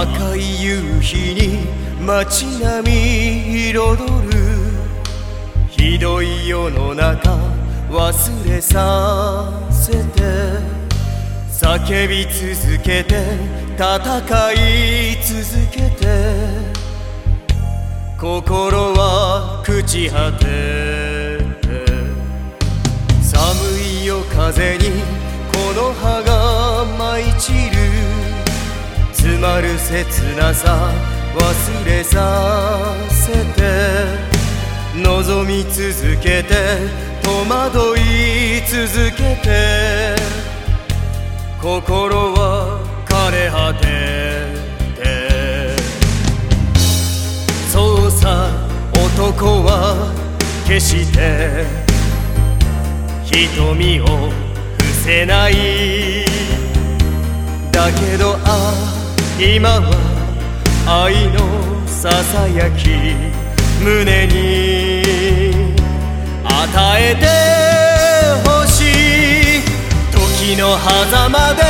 赤い夕日に街並み彩る。ひどい世の中忘れさせて。叫び続けて戦い続けて。心は朽ち果て。寒い夜風にまる切なさ忘れさせて望み続けて戸惑い続けて。心は枯れ果てて。そうさ男は決して。瞳を伏せない。だけどあ今は愛のささやき胸に与えてほしい。時の狭間で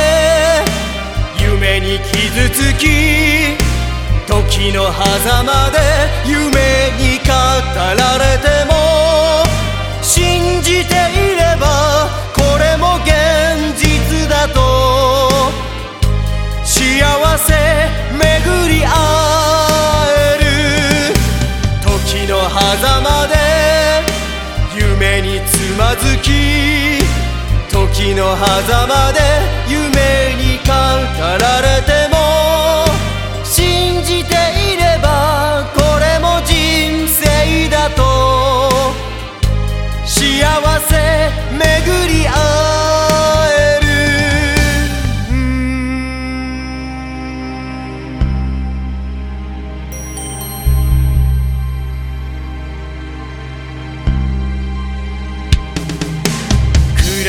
夢に傷つき時の狭間で夢に語られても信じていればまずき時の狭間で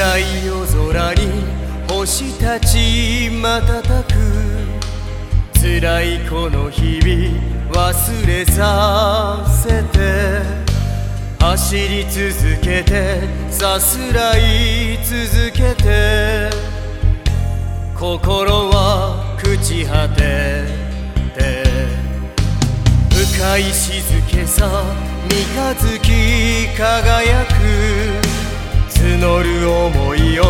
暗い夜空に星たち瞬く辛いこの日々忘れさせて。走り続けてさすらい続けて。心は朽ち果てて。深い静けさ三日月輝く。募る想いを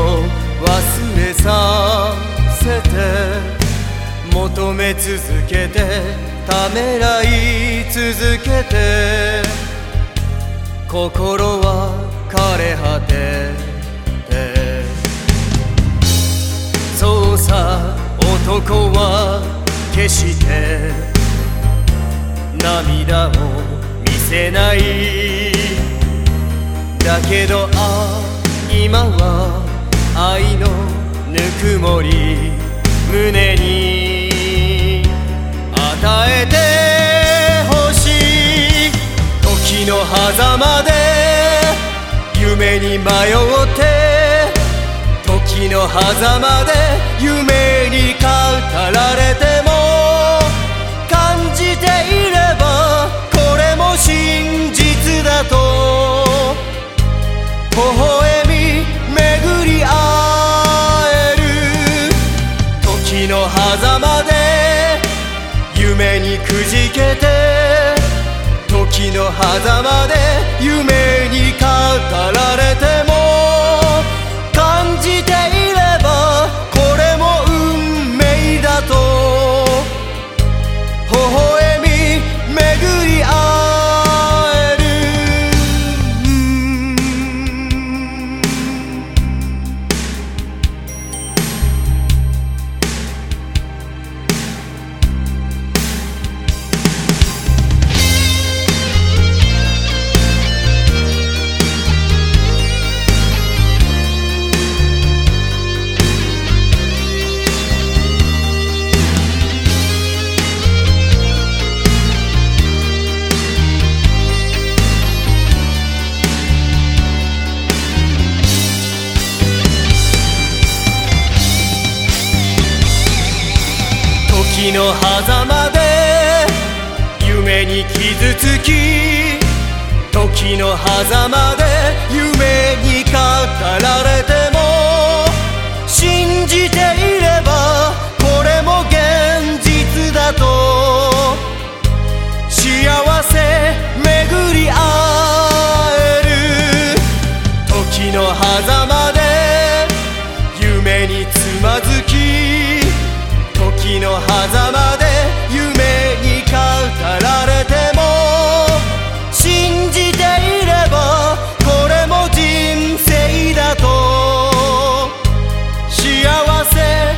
忘れさせて求め続けてためらい続けて。心は枯れ果てて。そうさ男は決して。涙を見せない。だけどあ今は愛のぬくもり胸に与えてほしい時の狭間で夢に迷って時の狭間で夢に語られてもくじけて時の狭間で夢に語られての狭間で夢に傷つき時の狭間で夢に語られ você.